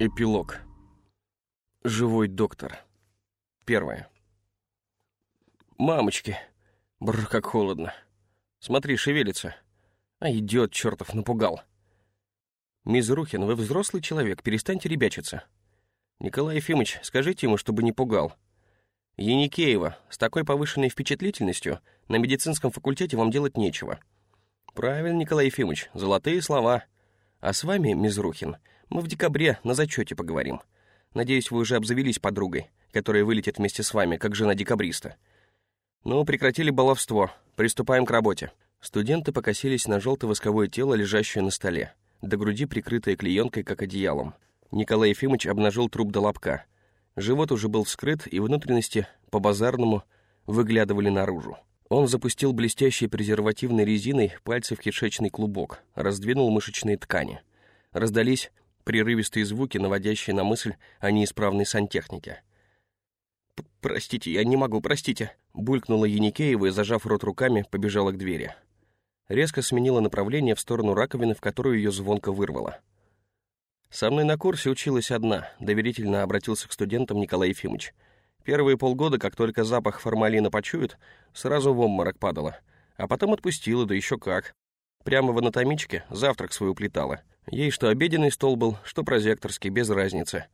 Эпилог. Живой доктор. Первое. Мамочки. Бррр, как холодно. Смотри, шевелится. А идет, чертов, напугал. Мисс Рухин, вы взрослый человек, перестаньте ребячиться. Николай Ефимович, скажите ему, чтобы не пугал. Яникеева, с такой повышенной впечатлительностью на медицинском факультете вам делать нечего. Правильно, Николай Ефимович, золотые слова. А с вами, мисс Рухин, мы в декабре на зачете поговорим. Надеюсь, вы уже обзавелись подругой, которая вылетит вместе с вами, как жена декабриста. Ну, прекратили баловство. Приступаем к работе. Студенты покосились на желто восковое тело, лежащее на столе, до груди прикрытое клеенкой, как одеялом. Николай Ефимович обнажил труп до лобка. Живот уже был вскрыт, и внутренности, по-базарному, выглядывали наружу. Он запустил блестящей презервативной резиной пальцы в кишечный клубок, раздвинул мышечные ткани. Раздались прерывистые звуки, наводящие на мысль о неисправной сантехнике. «Простите, я не могу, простите!» Булькнула Яникеева и, зажав рот руками, побежала к двери. Резко сменила направление в сторону раковины, в которую ее звонко вырвало. «Со мной на курсе училась одна», — доверительно обратился к студентам Николай Ефимович. Первые полгода, как только запах формалина почует, сразу в обморок падала. А потом отпустила, да еще как. Прямо в анатомичке завтрак свой уплетала. Ей что обеденный стол был, что прозекторский, без разницы.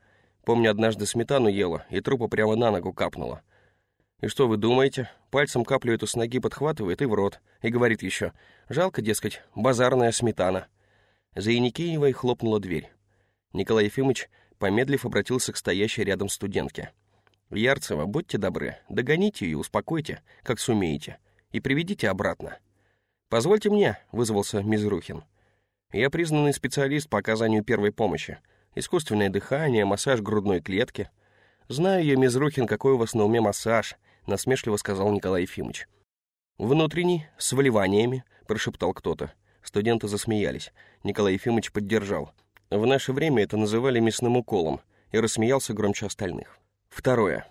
Помню, однажды сметану ела, и трупа прямо на ногу капнула. И что вы думаете? Пальцем каплю эту с ноги подхватывает и в рот. И говорит еще, жалко, дескать, базарная сметана. За Яникеевой хлопнула дверь. Николай Ефимович, помедлив, обратился к стоящей рядом студентке. «Ярцева, будьте добры, догоните ее, успокойте, как сумеете, и приведите обратно». «Позвольте мне», — вызвался Мизрухин. Я признанный специалист по оказанию первой помощи. Искусственное дыхание, массаж грудной клетки. Знаю я, Мизрухин, какой у вас на уме массаж, насмешливо сказал Николай Ефимович. Внутренний, с вливаниями, прошептал кто-то. Студенты засмеялись. Николай Ефимович поддержал. В наше время это называли мясным уколом, и рассмеялся громче остальных. Второе.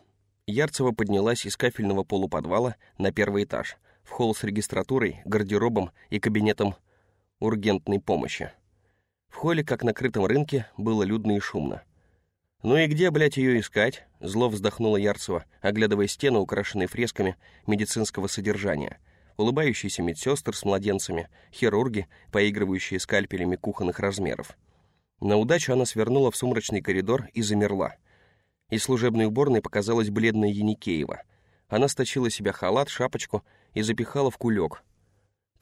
Ярцева поднялась из кафельного полуподвала на первый этаж, в холл с регистратурой, гардеробом и кабинетом ургентной помощи. В холле, как на крытом рынке, было людно и шумно. «Ну и где, блядь, ее искать?» — зло вздохнула Ярцева, оглядывая стены, украшенные фресками медицинского содержания. Улыбающиеся медсестры с младенцами, хирурги, поигрывающие скальпелями кухонных размеров. На удачу она свернула в сумрачный коридор и замерла. Из служебной уборной показалась бледная Яникеева. Она сточила себя халат, шапочку и запихала в кулек,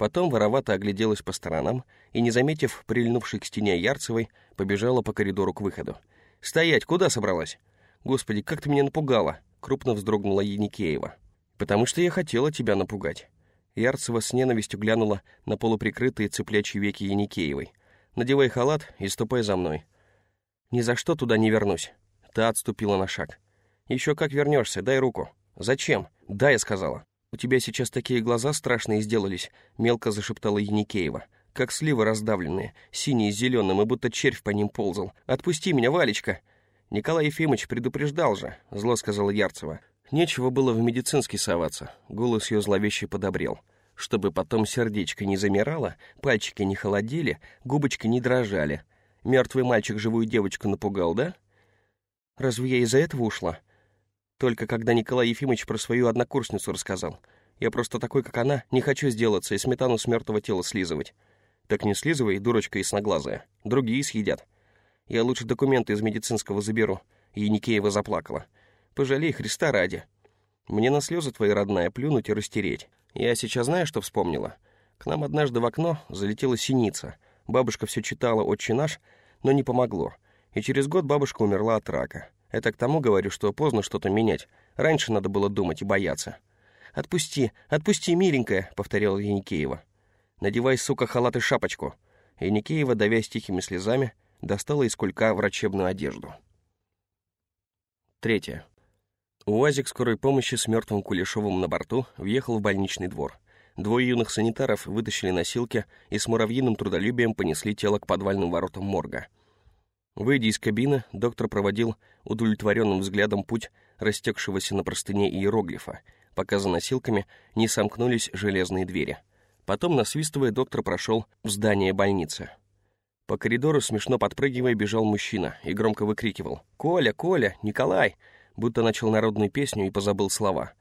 Потом воровато огляделась по сторонам и, не заметив прильнувшей к стене Ярцевой, побежала по коридору к выходу. «Стоять! Куда собралась?» «Господи, как ты меня напугала!» — крупно вздрогнула Яникеева. «Потому что я хотела тебя напугать». Ярцева с ненавистью глянула на полуприкрытые цыплячьи веки Яникеевой. «Надевай халат и ступай за мной». «Ни за что туда не вернусь». Та отступила на шаг. «Еще как вернешься, дай руку». «Зачем?» «Да», я сказала. «У тебя сейчас такие глаза страшные сделались», — мелко зашептала Яникеева. «Как сливы раздавленные, синие с зеленым, и будто червь по ним ползал. Отпусти меня, Валечка!» «Николай Ефимович предупреждал же», — зло сказала Ярцева. Нечего было в медицинский соваться. Голос ее зловеще подобрел. Чтобы потом сердечко не замирало, пальчики не холодели, губочки не дрожали. Мертвый мальчик живую девочку напугал, да? Разве я из-за этого ушла? Только когда Николай Ефимович про свою однокурсницу рассказал. Я просто такой, как она, не хочу сделаться и сметану с мертвого тела слизывать. Так не слизывай, дурочка ясноглазая. Другие съедят. Я лучше документы из медицинского заберу. Яникеева заплакала. Пожалей Христа ради. Мне на слезы твои, родная, плюнуть и растереть. Я сейчас знаю, что вспомнила. К нам однажды в окно залетела синица. Бабушка все читала «Отче наш», но не помогло. И через год бабушка умерла от рака. Это к тому говорю, что поздно что-то менять. Раньше надо было думать и бояться. «Отпусти, отпусти, миленькая», — повторяла Яникеева. «Надевай, сука, халат и шапочку». Яникеева, давясь тихими слезами, достала из кулька врачебную одежду. Третье. УАЗик скорой помощи с мертвым Кулешовым на борту въехал в больничный двор. Двое юных санитаров вытащили носилки и с муравьиным трудолюбием понесли тело к подвальным воротам морга — Выйдя из кабины, доктор проводил удовлетворенным взглядом путь растекшегося на простыне иероглифа, пока за носилками не сомкнулись железные двери. Потом, насвистывая, доктор прошел в здание больницы. По коридору, смешно подпрыгивая, бежал мужчина и громко выкрикивал «Коля, Коля, Николай!» будто начал народную песню и позабыл слова.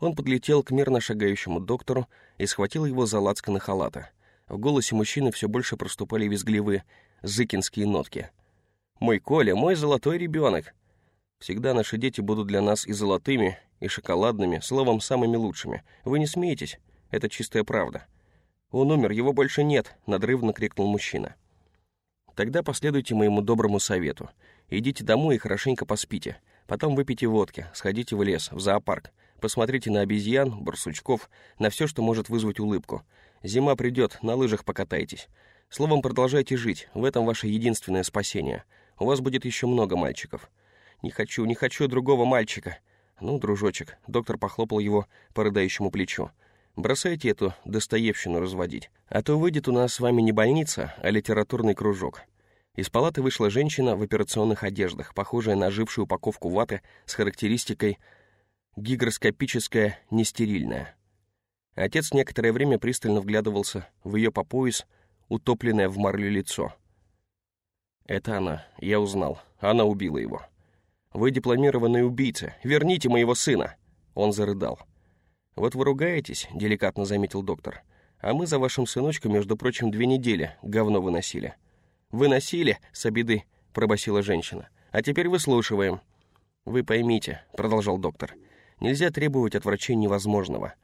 Он подлетел к мирно шагающему доктору и схватил его за лацканы халата. В голосе мужчины все больше проступали визгливые зыкинские нотки. «Мой Коля, мой золотой ребенок!» Всегда наши дети будут для нас и золотыми, и шоколадными, словом, самыми лучшими. Вы не смеетесь? Это чистая правда. «Он умер, его больше нет!» — надрывно крикнул мужчина. «Тогда последуйте моему доброму совету. Идите домой и хорошенько поспите. Потом выпейте водки, сходите в лес, в зоопарк. Посмотрите на обезьян, барсучков, на все, что может вызвать улыбку. Зима придет, на лыжах покатайтесь. Словом, продолжайте жить, в этом ваше единственное спасение. У вас будет еще много мальчиков. Не хочу, не хочу другого мальчика. Ну, дружочек, доктор похлопал его по рыдающему плечу. Бросайте эту достоевщину разводить, а то выйдет у нас с вами не больница, а литературный кружок. Из палаты вышла женщина в операционных одеждах, похожая на ожившую упаковку ваты с характеристикой гигроскопическая нестерильная. Отец некоторое время пристально вглядывался в ее по пояс, утопленное в марлю лицо. «Это она, я узнал. Она убила его. Вы дипломированный убийца. Верните моего сына!» Он зарыдал. «Вот вы ругаетесь», — деликатно заметил доктор. «А мы за вашим сыночком, между прочим, две недели говно выносили». «Выносили?» — с обиды пробасила женщина. «А теперь выслушиваем». «Вы поймите», — продолжал доктор, — «нельзя требовать от врачей невозможного.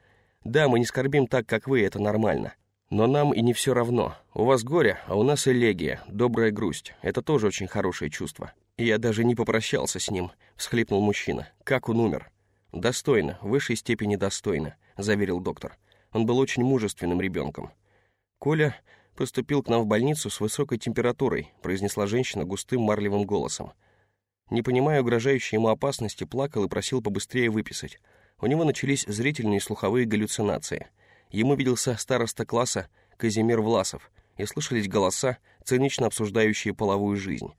Да, мы не скорбим так, как вы, это нормально. Но нам и не все равно. У вас горе, а у нас элегия, добрая грусть. Это тоже очень хорошее чувство». «Я даже не попрощался с ним», — всхлипнул мужчина. «Как он умер?» «Достойно, в высшей степени достойно», — заверил доктор. Он был очень мужественным ребенком. «Коля поступил к нам в больницу с высокой температурой», — произнесла женщина густым марлевым голосом. Не понимая угрожающей ему опасности, плакал и просил побыстрее выписать. У него начались зрительные и слуховые галлюцинации. Ему виделся староста класса Казимир Власов, и слышались голоса, цинично обсуждающие половую жизнь.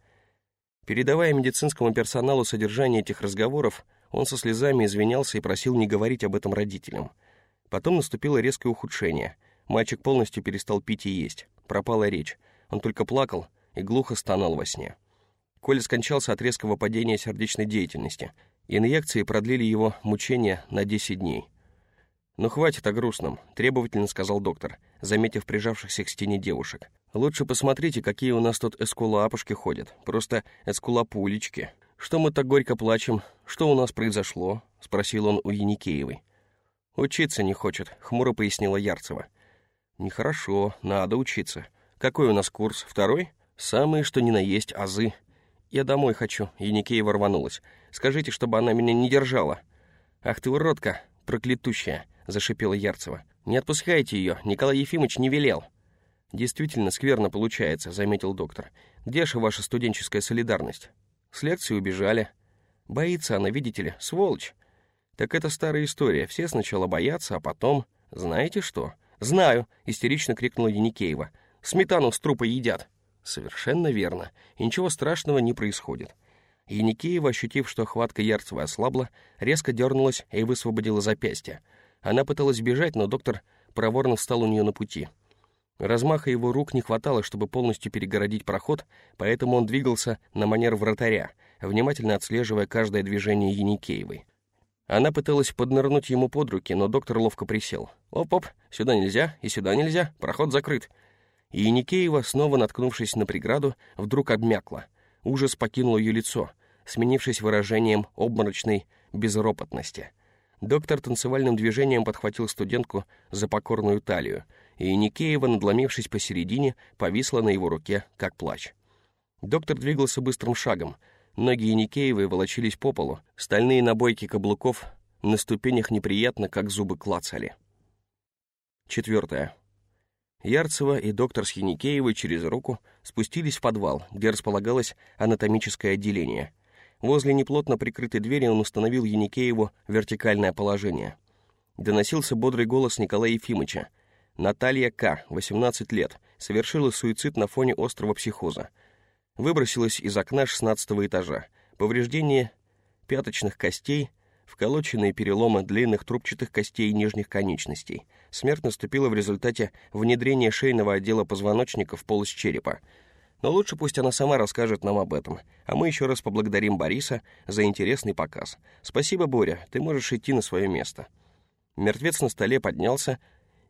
Передавая медицинскому персоналу содержание этих разговоров, он со слезами извинялся и просил не говорить об этом родителям. Потом наступило резкое ухудшение. Мальчик полностью перестал пить и есть. Пропала речь. Он только плакал и глухо стонал во сне. Коля скончался от резкого падения сердечной деятельности. Инъекции продлили его мучения на 10 дней. «Ну хватит о грустном», — требовательно сказал доктор, заметив прижавшихся к стене девушек. «Лучше посмотрите, какие у нас тут эскулапушки ходят. Просто эскулапулечки». «Что мы так горько плачем? Что у нас произошло?» — спросил он у Яникеевой. «Учиться не хочет», — хмуро пояснила Ярцева. «Нехорошо, надо учиться. Какой у нас курс? Второй? Самые, что ни на есть, азы. Я домой хочу», — Яникеева рванулась. «Скажите, чтобы она меня не держала». «Ах ты уродка, проклятущая», — зашипела Ярцева. «Не отпускайте ее, Николай Ефимович не велел». «Действительно скверно получается», — заметил доктор. «Где же ваша студенческая солидарность?» С лекции убежали. Боится она, видите ли, сволочь. Так это старая история. Все сначала боятся, а потом... Знаете что? Знаю, истерично крикнула Яникеева. Сметану с трупа едят. Совершенно верно. И ничего страшного не происходит. Яникеева, ощутив, что хватка Ярцева ослабла, резко дернулась и высвободила запястье. Она пыталась бежать, но доктор проворно встал у нее на пути. Размаха его рук не хватало, чтобы полностью перегородить проход, поэтому он двигался на манер вратаря, внимательно отслеживая каждое движение Яникеевой. Она пыталась поднырнуть ему под руки, но доктор ловко присел. «Оп-оп, сюда нельзя и сюда нельзя, проход закрыт». И Яникеева, снова наткнувшись на преграду, вдруг обмякла. Ужас покинул ее лицо, сменившись выражением обморочной безропотности. Доктор танцевальным движением подхватил студентку за покорную талию — и Никеева, надломившись посередине, повисла на его руке, как плач. Доктор двигался быстрым шагом. Ноги Никеевой волочились по полу, стальные набойки каблуков на ступенях неприятно, как зубы клацали. Четвертое. Ярцева и доктор с Яникеевой через руку спустились в подвал, где располагалось анатомическое отделение. Возле неплотно прикрытой двери он установил Яникееву вертикальное положение. Доносился бодрый голос Николая Ефимовича. Наталья К., 18 лет, совершила суицид на фоне острого психоза. Выбросилась из окна 16 этажа. Повреждение пяточных костей, вколоченные переломы длинных трубчатых костей нижних конечностей. Смерть наступила в результате внедрения шейного отдела позвоночника в полость черепа. Но лучше пусть она сама расскажет нам об этом, а мы еще раз поблагодарим Бориса за интересный показ. Спасибо, Боря, ты можешь идти на свое место». Мертвец на столе поднялся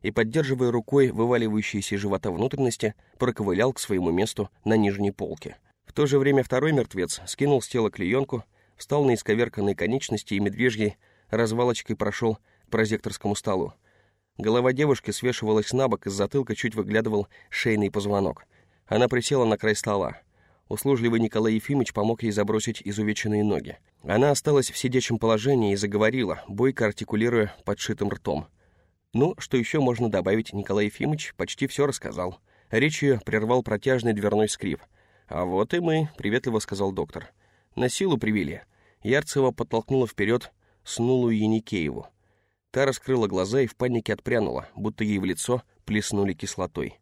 и, поддерживая рукой вываливающиеся из живота внутренности, проковылял к своему месту на нижней полке. В то же время второй мертвец скинул с тела клеенку, встал на исковерканные конечности и медвежьей развалочкой прошел к прозекторскому столу. Голова девушки свешивалась на бок, из затылка чуть выглядывал шейный позвонок. Она присела на край стола. Услужливый Николай Ефимович помог ей забросить изувеченные ноги. Она осталась в сидячем положении и заговорила, бойко артикулируя подшитым ртом. Ну, что еще можно добавить, Николай Ефимович почти все рассказал. Речь ее прервал протяжный дверной скрип. «А вот и мы», — приветливо сказал доктор. «На силу привели». Ярцева подтолкнула вперед снулую Яникееву. Та раскрыла глаза и в панике отпрянула, будто ей в лицо плеснули кислотой.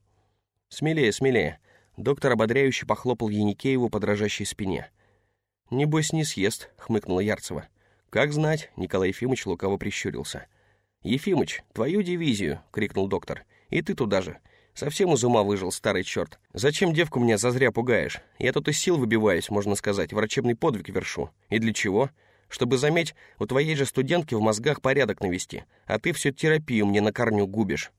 «Смелее, смелее!» Доктор ободряюще похлопал Яникееву по дрожащей спине. «Небось, не съест», — хмыкнула Ярцева. «Как знать», — Николай Ефимович лукаво прищурился. «Ефимыч, твою дивизию!» — крикнул доктор. «И ты туда же. Совсем из ума выжил, старый черт. Зачем девку меня зазря пугаешь? Я тут из сил выбиваюсь, можно сказать, врачебный подвиг вершу. И для чего? Чтобы, заметь, у твоей же студентки в мозгах порядок навести, а ты всю терапию мне на корню губишь.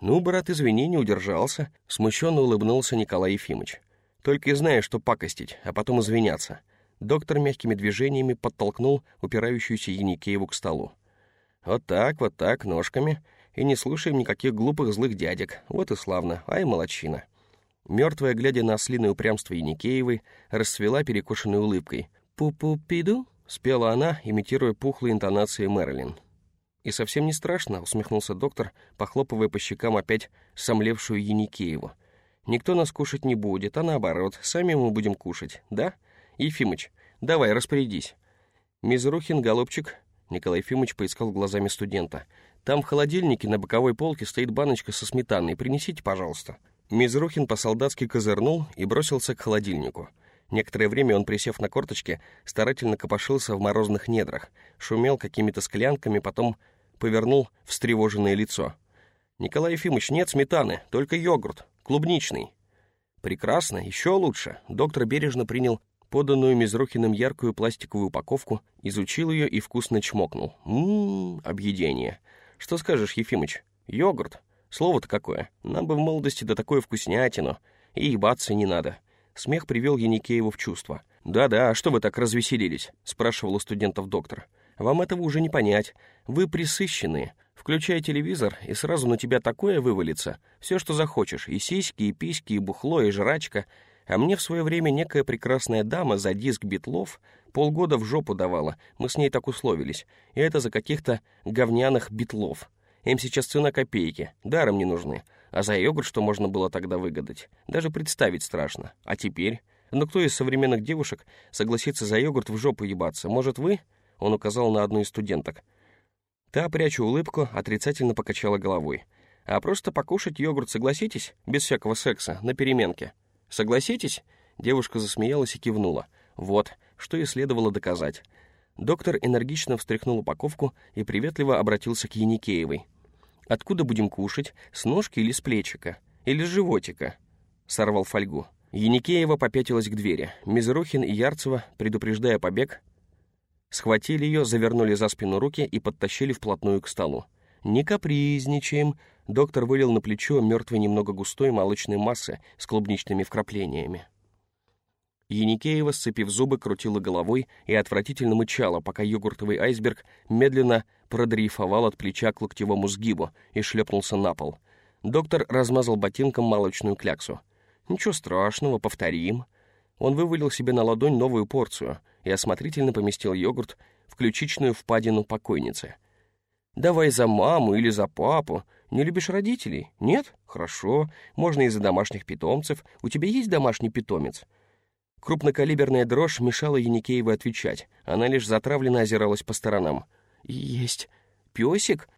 «Ну, брат, извини, не удержался», — смущенно улыбнулся Николай Ефимович. «Только и знаешь, что пакостить, а потом извиняться». Доктор мягкими движениями подтолкнул упирающуюся Яникееву к столу. «Вот так, вот так, ножками. И не слушаем никаких глупых злых дядек. Вот и славно. Ай, молодчина». Мертвая, глядя на ослиное упрямство Яникеевой, расцвела перекошенной улыбкой. «Пу-пу-пиду?» — спела она, имитируя пухлые интонации Мэрилин. «И совсем не страшно», — усмехнулся доктор, похлопывая по щекам опять сомлевшую Яникееву. «Никто нас кушать не будет, а наоборот, сами мы будем кушать, да? Ефимыч, давай, распорядись». «Мизрухин, голубчик», — Николай Ефимыч поискал глазами студента. «Там в холодильнике на боковой полке стоит баночка со сметаной, принесите, пожалуйста». Мизрухин по-солдатски козырнул и бросился к холодильнику — Некоторое время он, присев на корточки, старательно копошился в морозных недрах, шумел какими-то склянками, потом повернул встревоженное лицо. «Николай Ефимович, нет сметаны, только йогурт, клубничный». «Прекрасно, еще лучше». Доктор бережно принял поданную Мизрухиным яркую пластиковую упаковку, изучил ее и вкусно чмокнул. «Ммм, объедение. Что скажешь, Ефимыч? Йогурт? Слово-то какое. Нам бы в молодости да такое вкуснятину. И ебаться не надо. Смех привел Яникееву в чувство. «Да-да, а что вы так развеселились?» — спрашивал у студентов доктор. «Вам этого уже не понять. Вы присыщенные. Включай телевизор, и сразу на тебя такое вывалится. Все, что захочешь. И сиськи, и письки, и бухло, и жрачка. А мне в свое время некая прекрасная дама за диск битлов полгода в жопу давала. Мы с ней так условились. И это за каких-то говняных битлов. Им сейчас цена копейки. Даром не нужны. А за йогурт что можно было тогда выгадать? Даже представить страшно. А теперь? Ну кто из современных девушек согласится за йогурт в жопу ебаться? Может, вы?» Он указал на одну из студенток. Та, пряча улыбку, отрицательно покачала головой. «А просто покушать йогурт согласитесь? Без всякого секса, на переменке. Согласитесь?» Девушка засмеялась и кивнула. «Вот, что и следовало доказать». Доктор энергично встряхнул упаковку и приветливо обратился к Яникеевой. Откуда будем кушать? С ножки или с плечика? Или с животика?» Сорвал фольгу. Яникеева попятилась к двери. Мизрухин и Ярцева, предупреждая побег, схватили ее, завернули за спину руки и подтащили вплотную к столу. «Не капризничаем!» Доктор вылил на плечо мертвой немного густой молочной массы с клубничными вкраплениями. Яникеева, сцепив зубы, крутила головой и отвратительно мычала, пока йогуртовый айсберг медленно продрейфовал от плеча к локтевому сгибу и шлепнулся на пол. Доктор размазал ботинком молочную кляксу. «Ничего страшного, повторим». Он вывалил себе на ладонь новую порцию и осмотрительно поместил йогурт в ключичную впадину покойницы. «Давай за маму или за папу. Не любишь родителей? Нет? Хорошо. Можно и за домашних питомцев. У тебя есть домашний питомец?» Крупнокалиберная дрожь мешала Яникеевой отвечать. Она лишь затравленно озиралась по сторонам. «Есть. Песик?»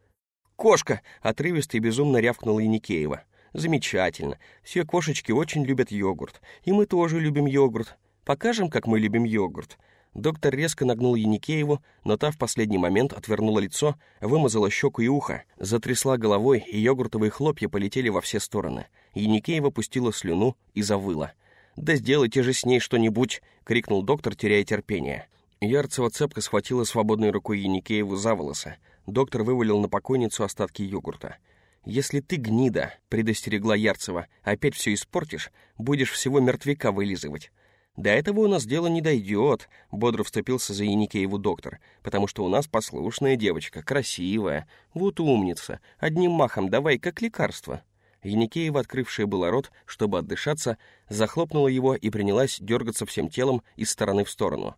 «Кошка!» — отрывисто и безумно рявкнула Яникеева. «Замечательно. Все кошечки очень любят йогурт. И мы тоже любим йогурт. Покажем, как мы любим йогурт». Доктор резко нагнул Яникееву, но та в последний момент отвернула лицо, вымазала щеку и ухо, затрясла головой, и йогуртовые хлопья полетели во все стороны. Яникеева пустила слюну и завыла — «Да сделайте же с ней что-нибудь!» — крикнул доктор, теряя терпение. Ярцева цепко схватила свободной рукой Яникееву за волосы. Доктор вывалил на покойницу остатки йогурта. «Если ты, гнида», — предостерегла Ярцева, — «опять все испортишь, будешь всего мертвяка вылизывать». «До этого у нас дело не дойдет», — бодро вступился за Яникееву доктор, «потому что у нас послушная девочка, красивая, вот умница, одним махом давай как лекарство». Яникеева, открывшая было рот, чтобы отдышаться, захлопнула его и принялась дергаться всем телом из стороны в сторону.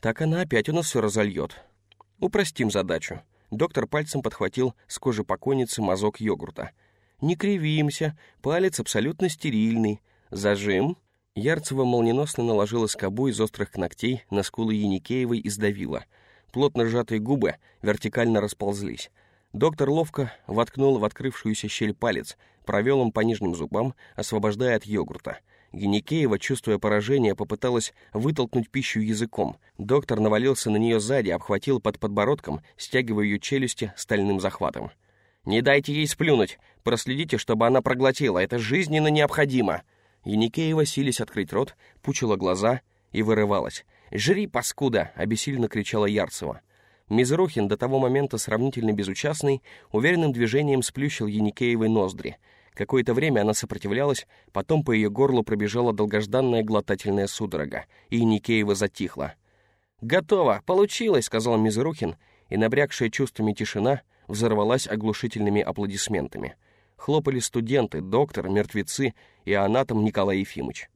«Так она опять у нас все разольет. Упростим задачу». Доктор пальцем подхватил с кожи покойницы мазок йогурта. «Не кривимся, палец абсолютно стерильный. Зажим». Ярцева молниеносно наложила скобу из острых ногтей на скулы Яникеевой и сдавила. Плотно сжатые губы вертикально расползлись. Доктор ловко воткнул в открывшуюся щель палец, провел им по нижним зубам, освобождая от йогурта. Геникеева, чувствуя поражение, попыталась вытолкнуть пищу языком. Доктор навалился на нее сзади, обхватил под подбородком, стягивая ее челюсти стальным захватом. «Не дайте ей сплюнуть! Проследите, чтобы она проглотила! Это жизненно необходимо!» Яникеева, сились открыть рот, пучила глаза и вырывалась. «Жри, паскуда!» — обессиленно кричала Ярцева. Мизрухин, до того момента сравнительно безучастный, уверенным движением сплющил Яникеевой ноздри. Какое-то время она сопротивлялась, потом по ее горлу пробежала долгожданная глотательная судорога, и Яникеева затихла. «Готово! Получилось!» — сказал Мизрухин, и набрякшая чувствами тишина взорвалась оглушительными аплодисментами. Хлопали студенты, доктор, мертвецы и анатом Николай Ефимович.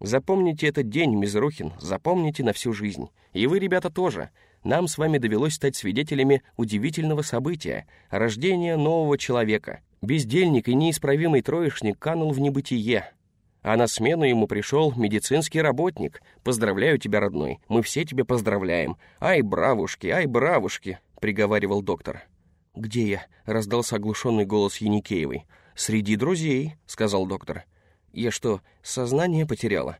Запомните этот день, Мизрухин, запомните на всю жизнь. И вы, ребята, тоже — нам с вами довелось стать свидетелями удивительного события — рождения нового человека. Бездельник и неисправимый троечник канул в небытие. А на смену ему пришел медицинский работник. Поздравляю тебя, родной, мы все тебя поздравляем. Ай, бравушки, ай, бравушки, — приговаривал доктор. «Где я?» — раздался оглушенный голос Яникеевой. «Среди друзей», — сказал доктор. «Я что, сознание потеряла?»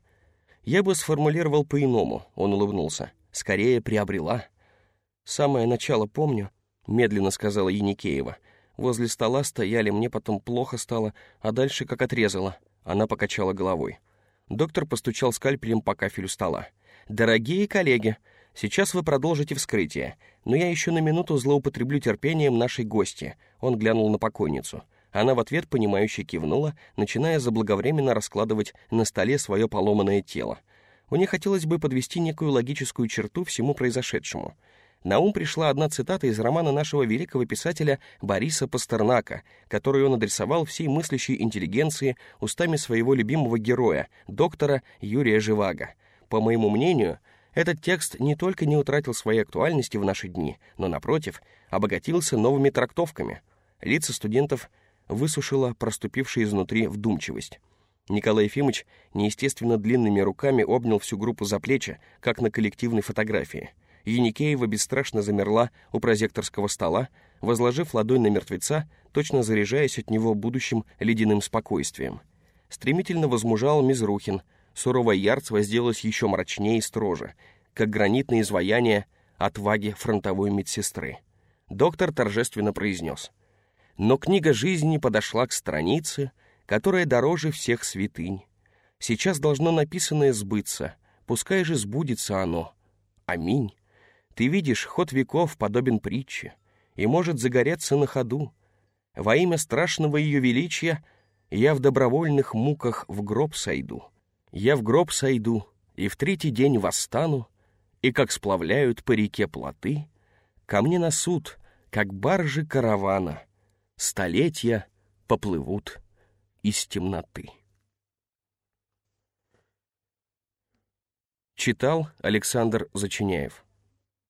«Я бы сформулировал по-иному», — он улыбнулся скорее приобрела. «Самое начало помню», — медленно сказала Яникеева. «Возле стола стояли, мне потом плохо стало, а дальше как отрезала». Она покачала головой. Доктор постучал скальпелем по кафелю стола. «Дорогие коллеги, сейчас вы продолжите вскрытие, но я еще на минуту злоупотреблю терпением нашей гости». Он глянул на покойницу. Она в ответ понимающе кивнула, начиная заблаговременно раскладывать на столе свое поломанное тело. Мне хотелось бы подвести некую логическую черту всему произошедшему. На ум пришла одна цитата из романа нашего великого писателя Бориса Пастернака, которую он адресовал всей мыслящей интеллигенции устами своего любимого героя, доктора Юрия Живаго. По моему мнению, этот текст не только не утратил своей актуальности в наши дни, но, напротив, обогатился новыми трактовками. Лица студентов высушила проступившая изнутри вдумчивость. Николай Ефимович неестественно длинными руками обнял всю группу за плечи, как на коллективной фотографии. Яникеева бесстрашно замерла у прозекторского стола, возложив ладонь на мертвеца, точно заряжаясь от него будущим ледяным спокойствием. Стремительно возмужал Мизрухин, суровая Ярцева сделалась еще мрачнее и строже, как гранитное изваяние отваги фронтовой медсестры. Доктор торжественно произнес. Но книга жизни подошла к странице, которая дороже всех святынь. Сейчас должно написанное сбыться, пускай же сбудется оно. Аминь. Ты видишь, ход веков подобен притче и может загореться на ходу. Во имя страшного ее величия я в добровольных муках в гроб сойду. Я в гроб сойду и в третий день восстану, и как сплавляют по реке плоты, ко мне на суд, как баржи каравана, столетия поплывут из темноты. Читал Александр Зачиняев.